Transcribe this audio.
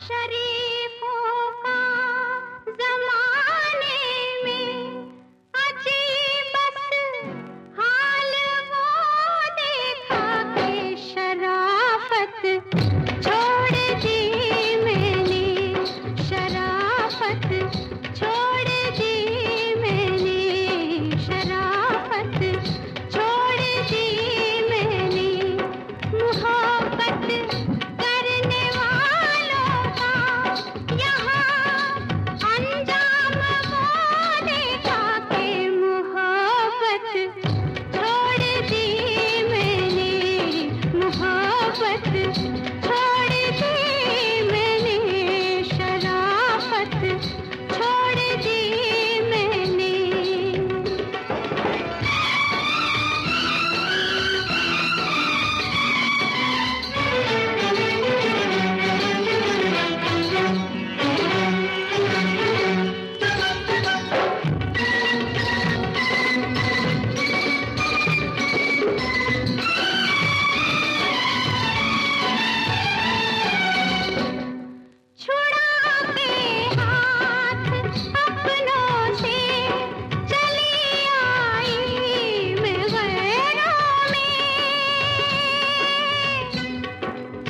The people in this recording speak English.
शरीफों